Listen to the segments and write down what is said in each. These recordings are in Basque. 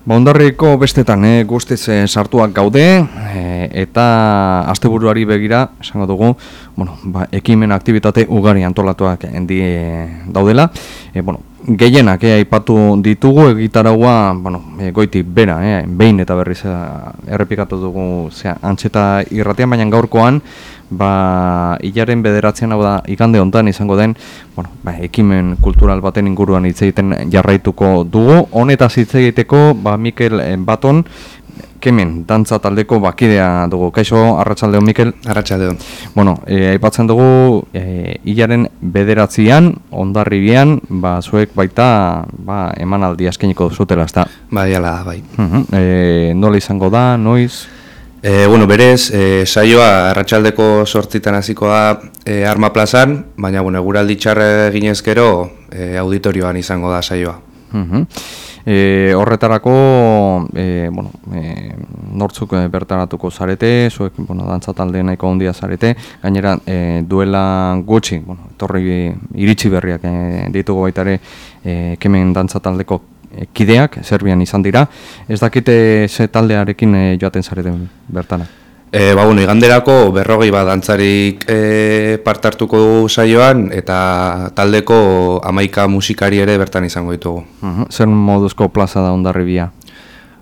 Ba, ondarriko bestetan eh, guztiz eh, sartuak gaude eh, eta asteburuari begira, esango dugu, bueno, ba, ekimen aktivitate ugari antolatuak eh, daudela. Eh, bueno, gehienak eh, aipatu ditugu egitaragua bueno, eh, goiti bera, eh, behin eta berriz eh, errepikatu dugu zera, antxeta irratian, baina gaurkoan ba, hilaren bederatzean hau da igande hontan izango den bueno, ba, ekimen kultural baten inguruan hitz egiten jarraituko dugu. Honetaz hitz egiteko ba, Mikel eh, Baton, kemen, dantza taldeko bakidea dugu. Kaixo, arratsaldeon Mikel? Arratxaldeon. Bueno, e, aipatzen dugu e, hilaren bederatzean, ondarribian, ba, zuek baita ba, emanaldi askeniko zutela, ezta? Bai, ala, bai. Uh e, nola izango da, noiz? E, bueno, berez, e, saioa arratsaldeko sortzitan hasiko da e, Arma Plazan, baina bueno, eguraldi txarre ginezkero e, auditorioan izango da saioa. Uh e, horretarako, e, bueno, e, nortzuk e, bertaratuko zarete, zuek, bueno, dantza talde nahiko ondia zarete, gainera e, duela gutxi, bueno, torri iritsi berriak e, ditugu baitare e, kemen dantza taldeko kideak, Serbian izan dira, ez dakite ze taldearekin e, joaten zareten bertana? E, ba, bueno, iganderako berrogei bat dantzarik e, partartuko dugu saioan eta taldeko amaika musikari ere bertan izango ditugu. Uh Zer moduzko plaza da ondarribia?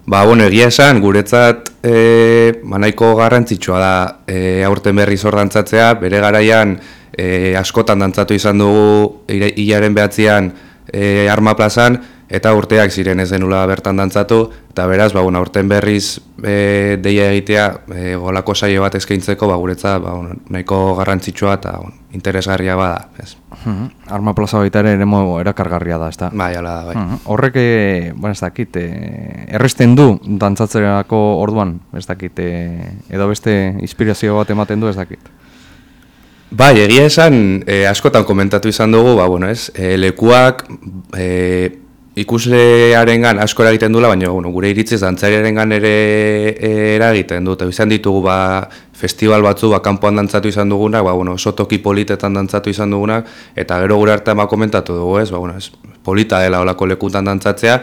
Ba, bueno, egia esan, guretzat e, manaiko garrantzitsua da e, aurten berri zor dantzatzea, bere garaian e, askotan dantzatu izan dugu hilaren behatzean e, arma plazan, eta urteak ziren ez denula bertan dantzatu, eta beraz, ba, bueno, urten berriz e, deia egitea, e, golako saio bat eskaintzeko, ba, guretza, ba, bueno, nahiko garrantzitsua eta bueno, interesgarria bada. Ez. Mhm. Arma plaza baita ere ere erakargarria da, ez? Bai, ala da, bai. Mhm. Horrek, e, bueno, ez dakit, e, erresten du dantzatzerako orduan, ez dakit, e, edo beste inspirazio bat ematen du, ez dakit? Bai, egia esan, e, askotan komentatu izan dugu, ba, bueno, ez, e, lekuak, e, ikuslearengan asko eragiten dula, baina bueno, gure iritziz dantzariarengan ere e, eragiten dut. Izan ditugu ba, festival batzu ba, kanpoan dantzatu izan dugunak, ba, bueno, sotoki politetan dantzatu izan dugunak, eta gero gure artean ba, komentatu dugu ez, ba, bueno, ez, polita dela olako lekutan dantzatzea,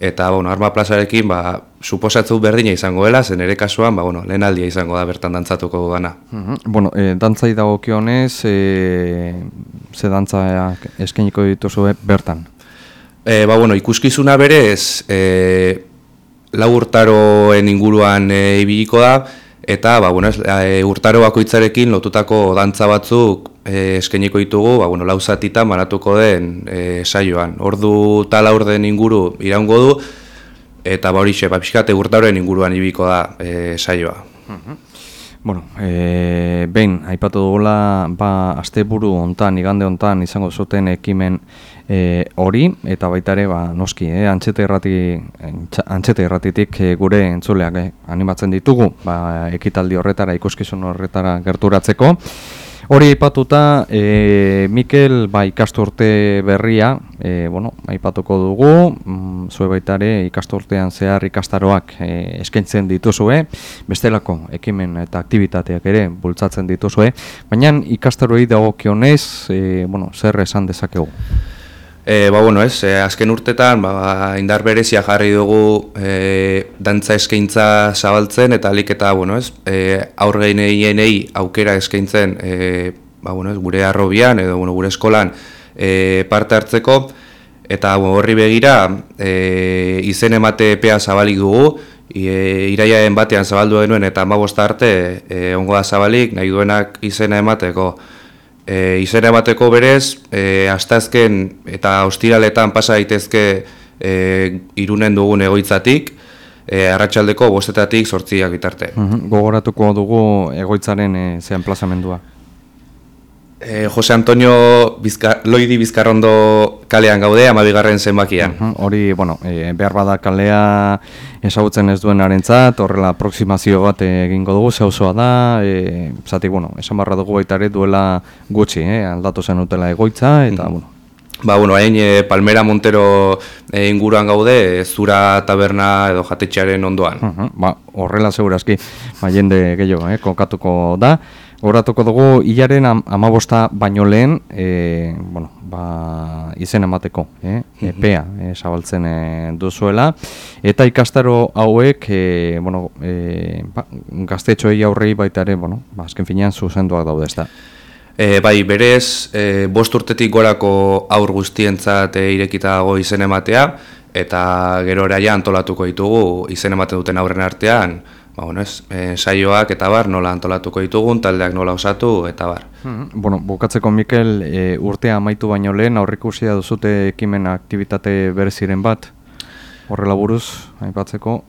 eta bueno, arma plazarekin ba, suposatzu berdina izango dela, zen ere kasuan, ba, bueno, lehen aldia izango da bertan dantzatuko gana. Mm Bueno, e, dantzai dago kionez, e, ze dantzaiak eskeniko dituzu bertan? E, ba, bueno, ikuskizuna berez, e, lau urtaroen inguruan e, ibiliko da, eta ba, bueno, e, urtaro bakoitzarekin lotutako dantza batzuk e, eskeniko ditugu, ba, bueno, lau zatita manatuko den e, saioan. Ordu tala orden inguru iraungo du, eta ba, horixe, ba, pixkate urtaroen inguruan ibiko da e, saioa. Mhm. Bueno, e, behin, aipatu dugula, ba, asteburu hontan, igande hontan, izango zuten ekimen e, hori, eta baita ere, ba, noski, e, antxete, errati, antxete erratitik e, gure entzuleak e, animatzen ditugu, ba, ekitaldi horretara, ikuskizun horretara gerturatzeko. Hori aipatuta, e, Mikel ba, ikasturte berria, e, bueno, aipatuko dugu, mm, zue baitare ikasturtean zehar ikastaroak e, eskaintzen dituzue, bestelako ekimen eta aktivitateak ere bultzatzen dituzue, baina ikastaroi dagokionez, e, bueno, zer esan dezakegu? E, ba, bueno, ez, e, azken urtetan ba, indar berezia jarri dugu e, dantza eskaintza zabaltzen eta alik eta bueno, ez, e, aurgeinei aukera eskaintzen e, ba, bueno, ez, gure arrobian edo bueno, gure eskolan e, parte hartzeko. Eta horri begira e, izen emate epea zabalik dugu e, iraiaen batean zabaldu denuen eta amabosta arte e, ongo da zabalik nahi duenak izena emateko e, izena bateko berez, e, astazken eta ostiraletan pasa daitezke e, irunen dugun egoitzatik, e, arratsaldeko bostetatik sortziak bitarte. Gogoratuko dugu egoitzaren e, zean plazamendua. E, Jose Antonio Bizka, Loidi Bizkarrondo kalean gaude, amabigarren zenbakian. Hori, bueno, e, behar bada kalea esagutzen ez duen arentzat, horrela aproksimazio bat egingo dugu, zehauzoa da, e, zati, bueno, esan barra dugu baita ere duela gutxi, eh, aldatu zen utela egoitza, eta, bueno. Ba, bueno, hain e, Palmera Montero e, inguruan gaude, zura taberna edo jatetxearen ondoan. ba, horrela segurazki, ba, jende gehiago, eh, kokatuko da, Horatuko dugu, hilaren am, amabosta baino lehen, e, bueno, ba, izen emateko, eh? epea, e, zabaltzen e, duzuela. Eta ikastaro hauek, e, bueno, e, ba, gaztetxoei aurrei baita ere, bueno, ba, azken finean zuzenduak daude ez da. E, bai, berez, e, bost urtetik gorako aur guztientzat e, irekita dago izen ematea, eta gero ja antolatuko ditugu izen ematen duten aurren artean, ba, bueno, ez, e, saioak eta bar nola antolatuko ditugun, taldeak nola osatu eta bar. Hmm, bueno, bukatzeko Mikel, e, urtea amaitu baino lehen, aurrikusia duzute ekimen aktivitate bereziren bat, horrela buruz, aipatzeko.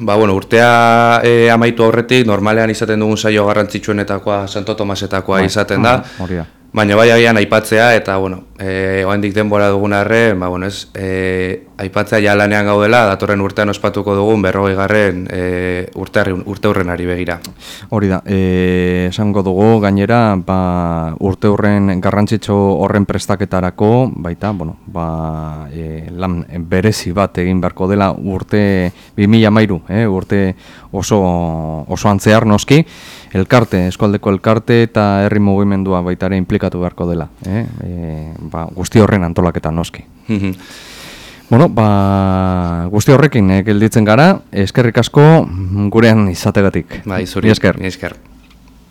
Ba, bueno, urtea e, amaitu aurretik, normalean izaten dugun saio garrantzitsuenetakoa, Santo Tomasetakoa bai, izaten da. Hori da. Baina bai agian aipatzea eta bueno, eh oraindik denbora dugun arre, ba bueno, ez, e, aipatzea ja lanean gaudela, datorren urtean ospatuko dugun 40garren eh urte urte urrenari begira. Hori da. Eh esango dugu gainera, ba urte urren garrantzitsu horren prestaketarako, baita, bueno, ba e, lan berezi bat egin beharko dela urte 2013, eh, urte oso oso antzear noski elkarte, eskualdeko elkarte eta herri mugimendua baita ere implikatu beharko dela, eh? E, ba, guzti horren antolaketa noski. bueno, ba, guzti horrekin eh, gelditzen gara, eskerrik asko gurean izategatik. Bai, zuri, esker. esker.